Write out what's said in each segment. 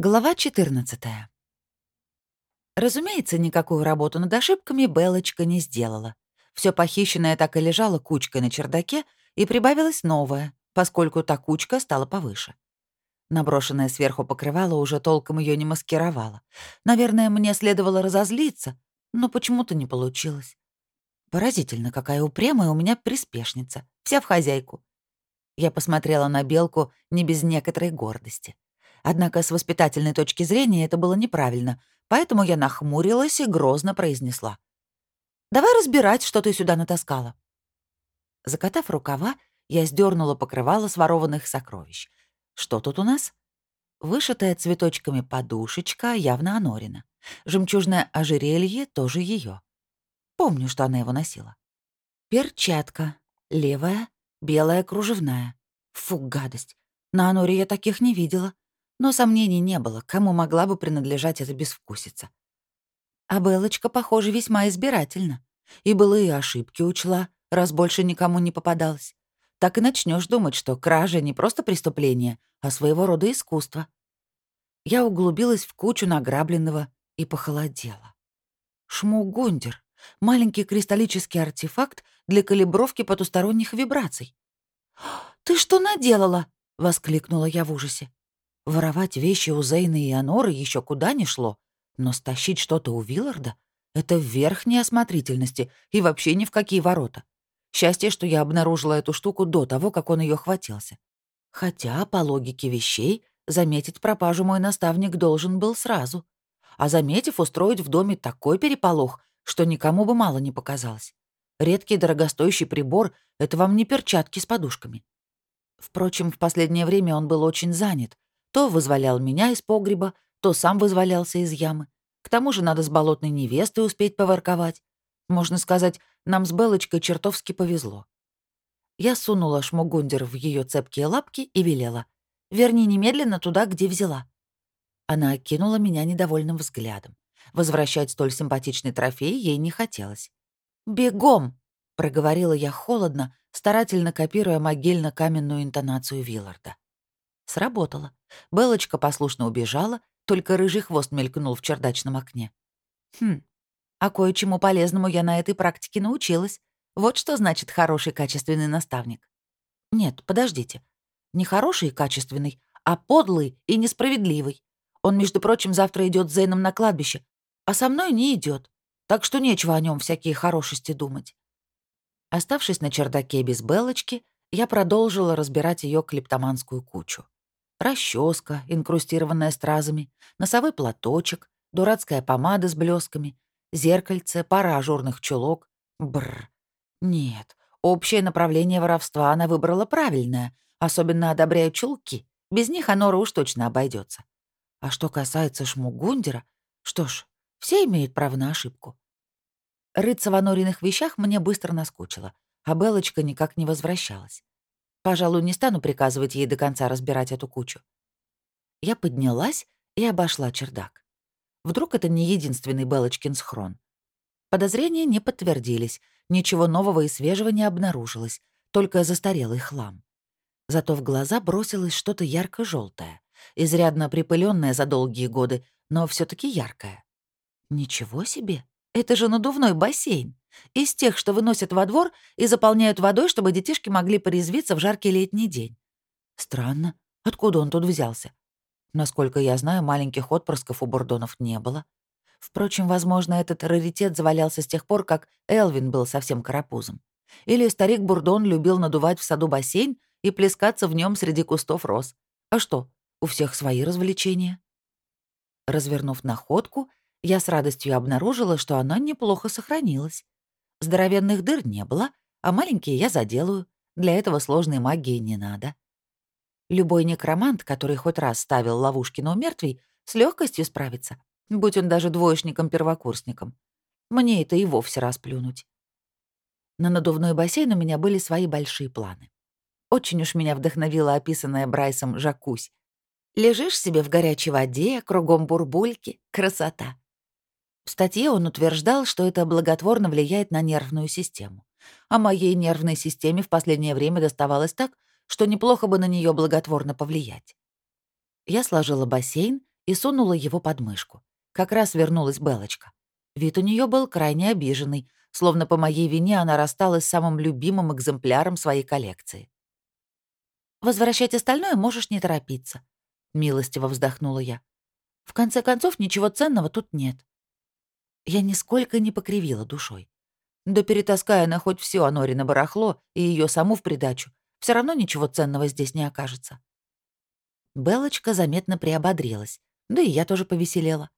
Глава 14. Разумеется, никакую работу над ошибками Белочка не сделала. Все похищенное так и лежало кучкой на чердаке, и прибавилось новое, поскольку та кучка стала повыше. Наброшенное сверху покрывало уже толком ее не маскировало. Наверное, мне следовало разозлиться, но почему-то не получилось. Поразительно, какая упрямая у меня приспешница, вся в хозяйку. Я посмотрела на белку не без некоторой гордости. Однако с воспитательной точки зрения это было неправильно, поэтому я нахмурилась и грозно произнесла. «Давай разбирать, что ты сюда натаскала». Закатав рукава, я сдернула покрывало сворованных сокровищ. Что тут у нас? Вышитая цветочками подушечка, явно Анорина. Жемчужное ожерелье тоже ее. Помню, что она его носила. Перчатка. Левая, белая кружевная. Фу, гадость. На Аноре я таких не видела. Но сомнений не было, кому могла бы принадлежать эта безвкусица. А Белочка, похоже, весьма избирательна. И былые ошибки учла, раз больше никому не попадалась. Так и начнешь думать, что кража не просто преступление, а своего рода искусство. Я углубилась в кучу награбленного и похолодела. Шмугундер — маленький кристаллический артефакт для калибровки потусторонних вибраций. «Ты что наделала?» — воскликнула я в ужасе. Воровать вещи у Зейны и Аноры еще куда ни шло, но стащить что-то у Вилларда — это верх неосмотрительности и вообще ни в какие ворота. Счастье, что я обнаружила эту штуку до того, как он ее хватился. Хотя, по логике вещей, заметить пропажу мой наставник должен был сразу. А заметив, устроить в доме такой переполох, что никому бы мало не показалось. Редкий дорогостоящий прибор — это вам не перчатки с подушками. Впрочем, в последнее время он был очень занят, то вызволял меня из погреба, то сам вызволялся из ямы. К тому же надо с болотной невестой успеть поворковать. Можно сказать, нам с Белочкой чертовски повезло. Я сунула шмугундер в ее цепкие лапки и велела. «Верни немедленно туда, где взяла». Она окинула меня недовольным взглядом. Возвращать столь симпатичный трофей ей не хотелось. «Бегом!» — проговорила я холодно, старательно копируя могильно-каменную интонацию Вилларда. Сработало. Белочка послушно убежала, только рыжий хвост мелькнул в чердачном окне. Хм, а кое-чему полезному я на этой практике научилась. Вот что значит хороший качественный наставник. Нет, подождите. Не хороший и качественный, а подлый и несправедливый. Он, между прочим, завтра идет с Зейном на кладбище, а со мной не идет. Так что нечего о нем всякие хорошести думать. Оставшись на чердаке без Белочки, я продолжила разбирать ее клептоманскую кучу расческа, инкрустированная стразами, носовой платочек, дурацкая помада с блесками, зеркальце, пара ажурных чулок. Бррр. Нет, общее направление воровства она выбрала правильное, особенно одобряю чулки. Без них Анора уж точно обойдется. А что касается шмугундера, что ж, все имеют право на ошибку. Рыться в Анориных вещах мне быстро наскучило, а Белочка никак не возвращалась. Пожалуй, не стану приказывать ей до конца разбирать эту кучу. Я поднялась и обошла чердак. Вдруг это не единственный Белочкин схрон. Подозрения не подтвердились, ничего нового и свежего не обнаружилось, только застарелый хлам. Зато в глаза бросилось что-то ярко желтое изрядно припыленное за долгие годы, но все таки яркое. Ничего себе! Это же надувной бассейн. Из тех, что выносят во двор и заполняют водой, чтобы детишки могли порезвиться в жаркий летний день. Странно, откуда он тут взялся? Насколько я знаю, маленьких отпрысков у бурдонов не было. Впрочем, возможно, этот раритет завалялся с тех пор, как Элвин был совсем карапузом. Или старик Бурдон любил надувать в саду бассейн и плескаться в нем среди кустов роз. А что, у всех свои развлечения? Развернув находку, я с радостью обнаружила, что она неплохо сохранилась. Здоровенных дыр не было, а маленькие я заделаю. Для этого сложной магии не надо. Любой некромант, который хоть раз ставил ловушки на умертвий, с легкостью справится, будь он даже двоечником-первокурсником. Мне это и вовсе расплюнуть. На надувной бассейн у меня были свои большие планы. Очень уж меня вдохновила описанная Брайсом «Жакусь». Лежишь себе в горячей воде, кругом бурбульки, красота. В статье он утверждал, что это благотворно влияет на нервную систему. А моей нервной системе в последнее время доставалось так, что неплохо бы на нее благотворно повлиять. Я сложила бассейн и сунула его под мышку. Как раз вернулась Белочка. Вид у нее был крайне обиженный, словно по моей вине она рассталась с самым любимым экземпляром своей коллекции. «Возвращать остальное можешь не торопиться», — милостиво вздохнула я. «В конце концов, ничего ценного тут нет». Я нисколько не покривила душой. Да перетаская она хоть все Анорина барахло и ее саму в придачу, все равно ничего ценного здесь не окажется. Белочка заметно приободрилась, да и я тоже повеселела.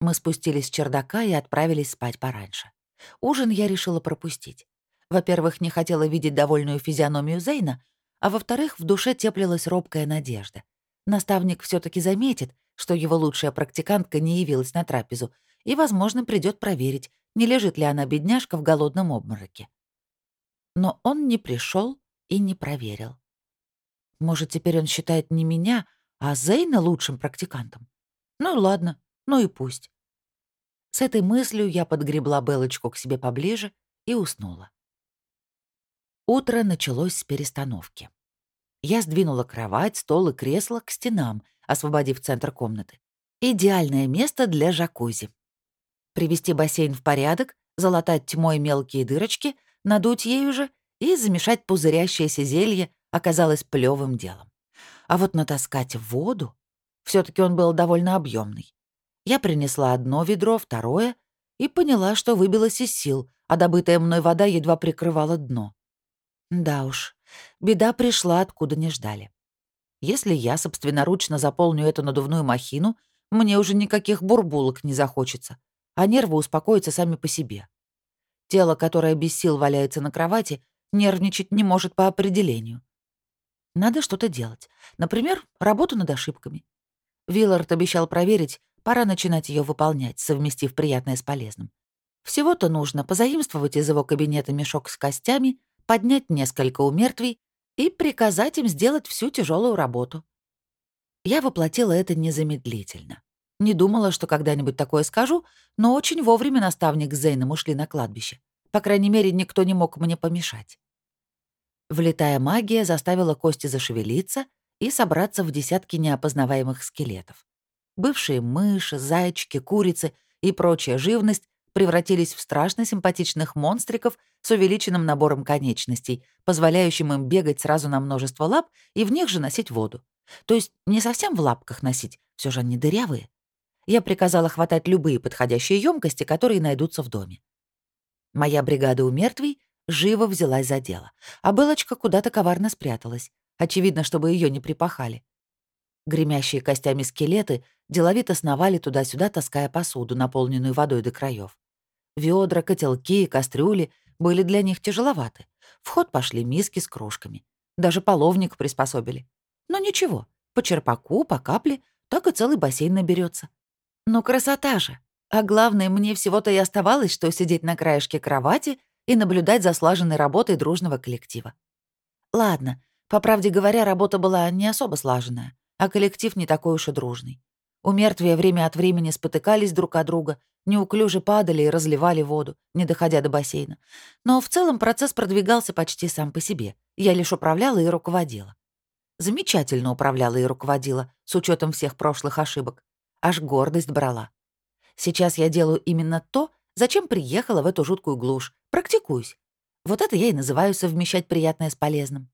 Мы спустились с чердака и отправились спать пораньше. Ужин я решила пропустить. Во-первых, не хотела видеть довольную физиономию Зейна, а во-вторых, в душе теплилась робкая надежда. Наставник все таки заметит, что его лучшая практикантка не явилась на трапезу, и, возможно, придет проверить, не лежит ли она, бедняжка, в голодном обмороке. Но он не пришел и не проверил. Может, теперь он считает не меня, а Зейна лучшим практикантом? Ну ладно, ну и пусть. С этой мыслью я подгребла Белочку к себе поближе и уснула. Утро началось с перестановки. Я сдвинула кровать, стол и кресло к стенам, освободив центр комнаты. Идеальное место для джакузи привести бассейн в порядок, залатать тьмой мелкие дырочки, надуть ею же и замешать пузырящееся зелье оказалось плевым делом. А вот натаскать воду... все таки он был довольно объемный. Я принесла одно ведро, второе, и поняла, что выбилась из сил, а добытая мной вода едва прикрывала дно. Да уж, беда пришла, откуда не ждали. Если я собственноручно заполню эту надувную махину, мне уже никаких бурбулок не захочется а нервы успокоятся сами по себе. Тело, которое без сил валяется на кровати, нервничать не может по определению. Надо что-то делать. Например, работу над ошибками. Виллард обещал проверить, пора начинать ее выполнять, совместив приятное с полезным. Всего-то нужно позаимствовать из его кабинета мешок с костями, поднять несколько умертвий и приказать им сделать всю тяжелую работу. Я воплотила это незамедлительно. Не думала, что когда-нибудь такое скажу, но очень вовремя наставник с Зейном ушли на кладбище. По крайней мере, никто не мог мне помешать. Влетая магия заставила кости зашевелиться и собраться в десятки неопознаваемых скелетов. Бывшие мыши, зайчики, курицы и прочая живность превратились в страшно симпатичных монстриков с увеличенным набором конечностей, позволяющим им бегать сразу на множество лап и в них же носить воду. То есть не совсем в лапках носить, все же они дырявые я приказала хватать любые подходящие емкости, которые найдутся в доме. Моя бригада у мертвей живо взялась за дело, а Белочка куда-то коварно спряталась, очевидно, чтобы ее не припахали. Гремящие костями скелеты деловито сновали туда-сюда, таская посуду, наполненную водой до краев. Ведра, котелки и кастрюли были для них тяжеловаты. В ход пошли миски с кружками. Даже половник приспособили. Но ничего, по черпаку, по капле, так и целый бассейн наберется. Ну, красота же. А главное, мне всего-то и оставалось, что сидеть на краешке кровати и наблюдать за слаженной работой дружного коллектива. Ладно, по правде говоря, работа была не особо слаженная, а коллектив не такой уж и дружный. У мертвия время от времени спотыкались друг от друга, неуклюже падали и разливали воду, не доходя до бассейна. Но в целом процесс продвигался почти сам по себе. Я лишь управляла и руководила. Замечательно управляла и руководила, с учетом всех прошлых ошибок. Аж гордость брала. Сейчас я делаю именно то, зачем приехала в эту жуткую глушь. Практикуюсь. Вот это я и называю совмещать приятное с полезным.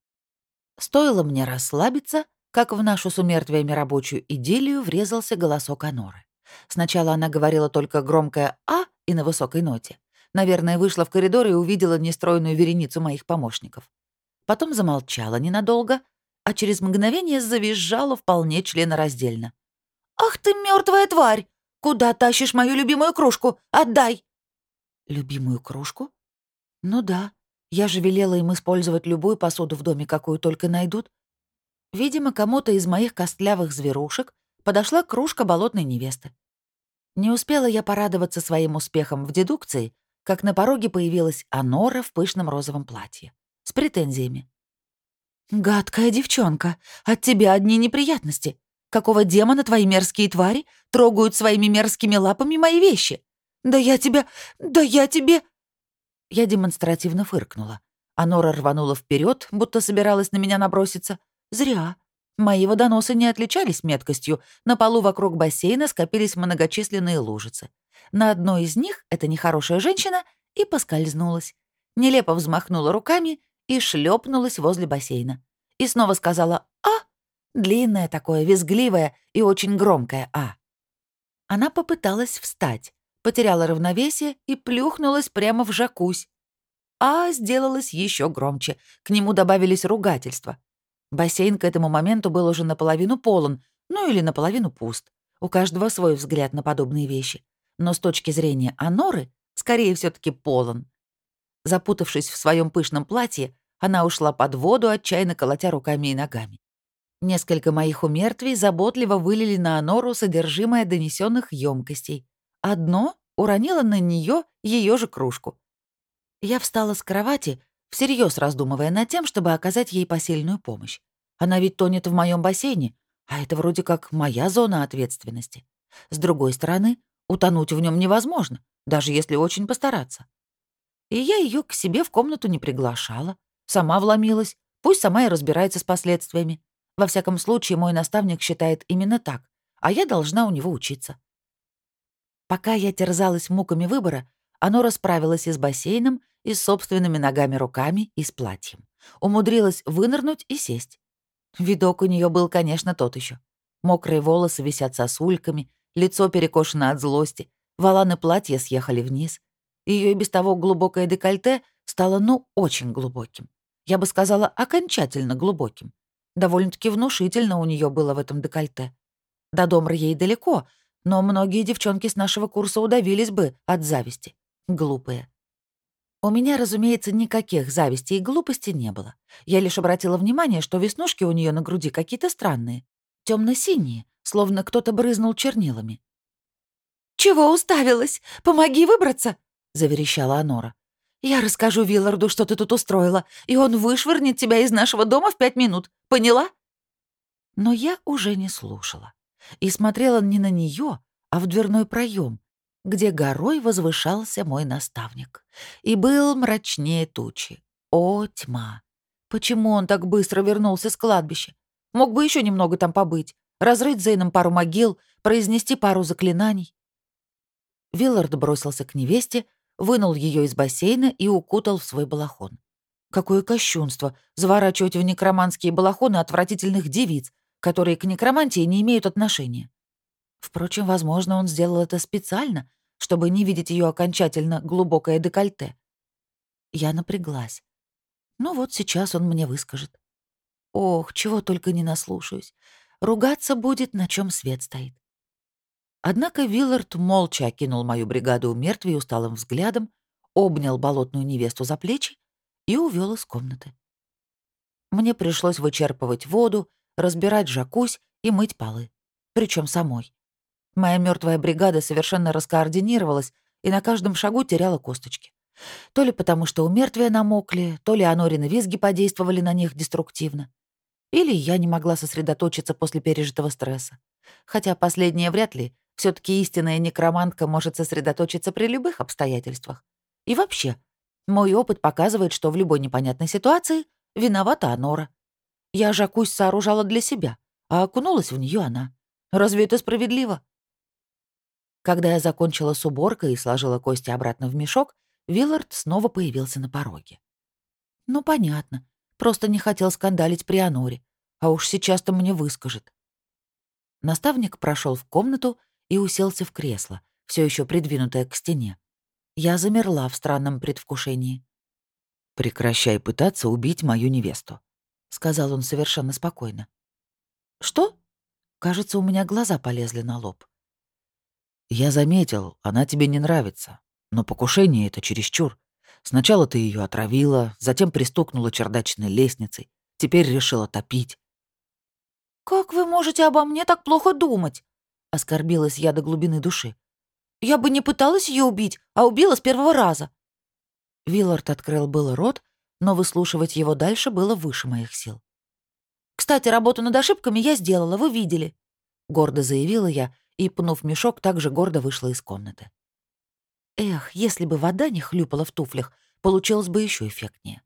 Стоило мне расслабиться, как в нашу с умертвиями рабочую идиллию врезался голосок Аноры. Сначала она говорила только громкое «а» и на высокой ноте. Наверное, вышла в коридор и увидела нестройную вереницу моих помощников. Потом замолчала ненадолго, а через мгновение завизжала вполне членораздельно. «Ах ты мертвая тварь! Куда тащишь мою любимую кружку? Отдай!» «Любимую кружку? Ну да, я же велела им использовать любую посуду в доме, какую только найдут. Видимо, кому-то из моих костлявых зверушек подошла кружка болотной невесты. Не успела я порадоваться своим успехом в дедукции, как на пороге появилась Анора в пышном розовом платье. С претензиями. «Гадкая девчонка, от тебя одни неприятности. Какого демона твои мерзкие твари трогают своими мерзкими лапами мои вещи? Да я тебя... Да я тебе...» Я демонстративно фыркнула. А Нора рванула вперед, будто собиралась на меня наброситься. Зря. Мои водоносы не отличались меткостью. На полу вокруг бассейна скопились многочисленные лужицы. На одной из них эта нехорошая женщина и поскользнулась. Нелепо взмахнула руками и шлепнулась возле бассейна. И снова сказала «А!» Длинное такое, визгливое и очень громкое «А». Она попыталась встать, потеряла равновесие и плюхнулась прямо в жакусь. А сделалось еще громче, к нему добавились ругательства. Бассейн к этому моменту был уже наполовину полон, ну или наполовину пуст. У каждого свой взгляд на подобные вещи. Но с точки зрения Аноры, скорее все таки полон. Запутавшись в своем пышном платье, она ушла под воду, отчаянно колотя руками и ногами. Несколько моих умертвий заботливо вылили на Анору содержимое донесенных емкостей. Одно уронило на нее ее же кружку. Я встала с кровати, всерьез раздумывая над тем, чтобы оказать ей посильную помощь. Она ведь тонет в моем бассейне, а это вроде как моя зона ответственности. С другой стороны, утонуть в нем невозможно, даже если очень постараться. И я ее к себе в комнату не приглашала. Сама вломилась, пусть сама и разбирается с последствиями. Во всяком случае, мой наставник считает именно так, а я должна у него учиться. Пока я терзалась муками выбора, оно расправилось и с бассейном, и с собственными ногами-руками, и с платьем. Умудрилась вынырнуть и сесть. Видок у нее был, конечно, тот еще. Мокрые волосы висят сосульками, лицо перекошено от злости, воланы платья съехали вниз. Ее и без того глубокое декольте стало, ну, очень глубоким. Я бы сказала, окончательно глубоким. Довольно-таки внушительно у нее было в этом декольте. До дома ей далеко, но многие девчонки с нашего курса удавились бы от зависти. Глупые. У меня, разумеется, никаких зависти и глупости не было. Я лишь обратила внимание, что веснушки у нее на груди какие-то странные. темно синие словно кто-то брызнул чернилами. «Чего уставилась? Помоги выбраться!» — заверещала Анора. «Я расскажу Вилларду, что ты тут устроила, и он вышвырнет тебя из нашего дома в пять минут. Поняла?» Но я уже не слушала и смотрела не на нее, а в дверной проем, где горой возвышался мой наставник. И был мрачнее тучи. О, тьма! Почему он так быстро вернулся с кладбища? Мог бы еще немного там побыть, разрыть Зейном пару могил, произнести пару заклинаний. Виллард бросился к невесте, вынул ее из бассейна и укутал в свой балахон. Какое кощунство заворачивать в некроманские балахоны отвратительных девиц, которые к некромантии не имеют отношения. Впрочем, возможно, он сделал это специально, чтобы не видеть ее окончательно глубокое декольте. Я напряглась. Ну вот сейчас он мне выскажет. Ох, чего только не наслушаюсь. Ругаться будет, на чем свет стоит. Однако Виллард молча окинул мою бригаду мертвей усталым взглядом, обнял болотную невесту за плечи и увел из комнаты. Мне пришлось вычерпывать воду, разбирать жакусь и мыть полы. Причем самой. Моя мертвая бригада совершенно раскоординировалась и на каждом шагу теряла косточки. То ли потому, что у мертвия намокли, то ли анорины визги подействовали на них деструктивно. Или я не могла сосредоточиться после пережитого стресса. Хотя последнее вряд ли, все таки истинная некромантка может сосредоточиться при любых обстоятельствах. И вообще, мой опыт показывает, что в любой непонятной ситуации виновата Анора. Я жакусь сооружала для себя, а окунулась в нее она. Разве это справедливо? Когда я закончила с уборкой и сложила кости обратно в мешок, Виллард снова появился на пороге. Ну, понятно. Просто не хотел скандалить при Аноре. А уж сейчас-то мне выскажет. Наставник прошел в комнату и уселся в кресло, все еще придвинутое к стене. Я замерла в странном предвкушении. «Прекращай пытаться убить мою невесту», — сказал он совершенно спокойно. «Что?» Кажется, у меня глаза полезли на лоб. «Я заметил, она тебе не нравится, но покушение — это чересчур. Сначала ты ее отравила, затем пристукнула чердачной лестницей, теперь решила топить. «Как вы можете обо мне так плохо думать?» — оскорбилась я до глубины души. «Я бы не пыталась ее убить, а убила с первого раза». Виллард открыл было рот, но выслушивать его дальше было выше моих сил. «Кстати, работу над ошибками я сделала, вы видели», — гордо заявила я и, пнув мешок, также гордо вышла из комнаты. Эх, если бы вода не хлюпала в туфлях, получилось бы еще эффектнее.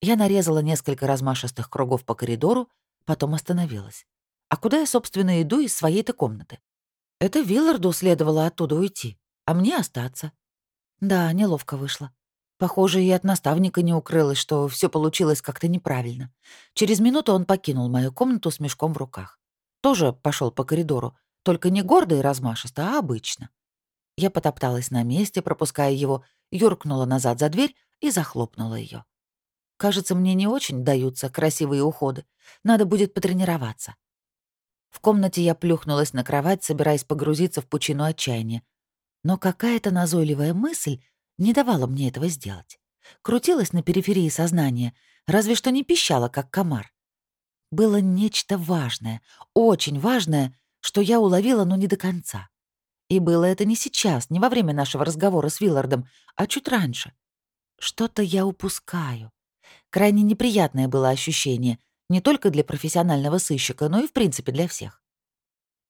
Я нарезала несколько размашистых кругов по коридору, Потом остановилась. А куда я, собственно, иду из своей-то комнаты? Это Вилларду следовало оттуда уйти, а мне остаться. Да, неловко вышло. Похоже, и от наставника не укрылось, что все получилось как-то неправильно. Через минуту он покинул мою комнату с мешком в руках. Тоже пошел по коридору, только не гордо и размашисто, а обычно. Я потопталась на месте, пропуская его, юркнула назад за дверь и захлопнула ее. Кажется, мне не очень даются красивые уходы. Надо будет потренироваться. В комнате я плюхнулась на кровать, собираясь погрузиться в пучину отчаяния. Но какая-то назойливая мысль не давала мне этого сделать. Крутилась на периферии сознания, разве что не пищала, как комар. Было нечто важное, очень важное, что я уловила, но не до конца. И было это не сейчас, не во время нашего разговора с Виллардом, а чуть раньше. Что-то я упускаю. Крайне неприятное было ощущение, не только для профессионального сыщика, но и в принципе для всех.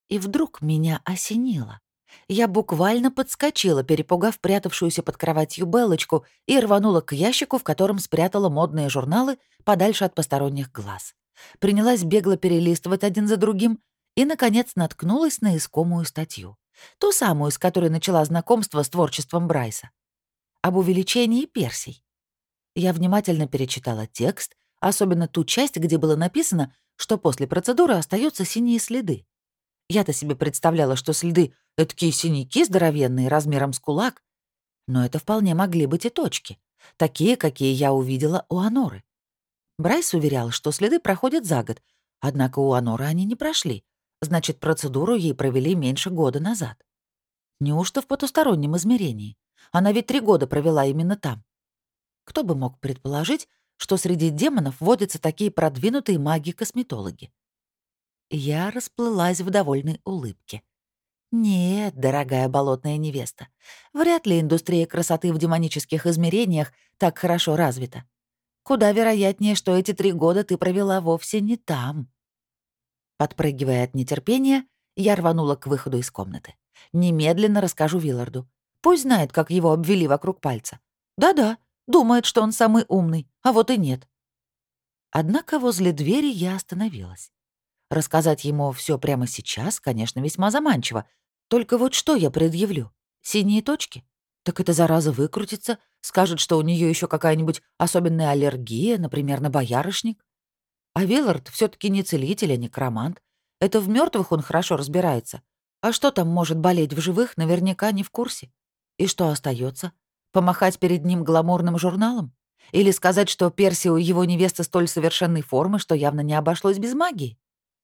И вдруг меня осенило. Я буквально подскочила, перепугав прятавшуюся под кроватью Белочку, и рванула к ящику, в котором спрятала модные журналы подальше от посторонних глаз. Принялась бегло перелистывать один за другим и, наконец, наткнулась на искомую статью. Ту самую, с которой начала знакомство с творчеством Брайса. Об увеличении персий. Я внимательно перечитала текст, особенно ту часть, где было написано, что после процедуры остаются синие следы. Я-то себе представляла, что следы — такие синяки здоровенные, размером с кулак. Но это вполне могли быть и точки, такие, какие я увидела у Аноры. Брайс уверял, что следы проходят за год, однако у Аноры они не прошли. Значит, процедуру ей провели меньше года назад. Неужто в потустороннем измерении? Она ведь три года провела именно там. Кто бы мог предположить, что среди демонов водятся такие продвинутые маги-косметологи? Я расплылась в довольной улыбке. Нет, дорогая болотная невеста, вряд ли индустрия красоты в демонических измерениях так хорошо развита. Куда вероятнее, что эти три года ты провела вовсе не там. Подпрыгивая от нетерпения, я рванула к выходу из комнаты. Немедленно расскажу Вилларду. Пусть знает, как его обвели вокруг пальца. Да-да, думает, что он самый умный, а вот и нет. Однако возле двери я остановилась. Рассказать ему все прямо сейчас, конечно, весьма заманчиво. Только вот что я предъявлю? Синие точки? Так эта зараза выкрутится, скажет, что у нее еще какая-нибудь особенная аллергия, например, на боярышник. А Виллард все таки не целитель, а некромант. Это в мертвых он хорошо разбирается. А что там может болеть в живых, наверняка не в курсе. И что остается? Помахать перед ним гламурным журналом? Или сказать, что Перси у его невесты столь совершенной формы, что явно не обошлось без магии?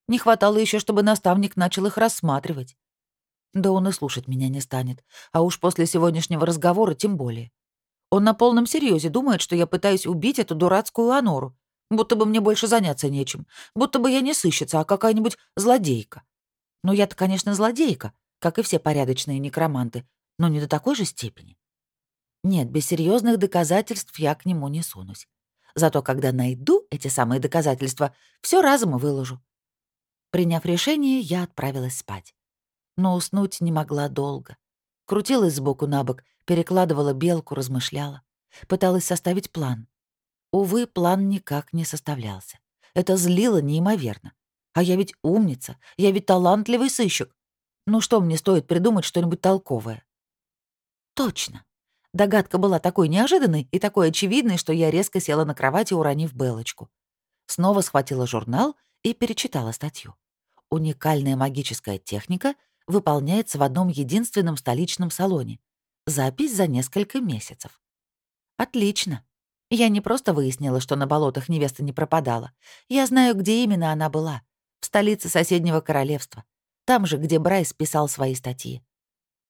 Не хватало еще, чтобы наставник начал их рассматривать. Да он и слушать меня не станет, а уж после сегодняшнего разговора тем более. Он на полном серьезе думает, что я пытаюсь убить эту дурацкую Анору, будто бы мне больше заняться нечем, будто бы я не сыщица, а какая-нибудь злодейка. Ну, я-то, конечно, злодейка, как и все порядочные некроманты, но не до такой же степени. Нет, без серьезных доказательств я к нему не сунусь. Зато когда найду эти самые доказательства, все разом и выложу. Приняв решение, я отправилась спать. Но уснуть не могла долго. Крутилась сбоку на бок, перекладывала белку, размышляла. Пыталась составить план. Увы, план никак не составлялся. Это злило неимоверно. А я ведь умница, я ведь талантливый сыщик. Ну что мне стоит придумать что-нибудь толковое? Точно. Догадка была такой неожиданной и такой очевидной, что я резко села на кровати, уронив Белочку. Снова схватила журнал и перечитала статью уникальная магическая техника выполняется в одном единственном столичном салоне. Запись за несколько месяцев. Отлично. Я не просто выяснила, что на болотах невеста не пропадала. Я знаю, где именно она была. В столице соседнего королевства. Там же, где Брайс писал свои статьи.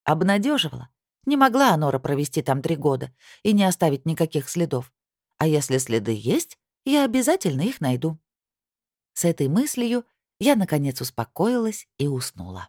Обнадеживала. Не могла Анора провести там три года и не оставить никаких следов. А если следы есть, я обязательно их найду. С этой мыслью я, наконец, успокоилась и уснула.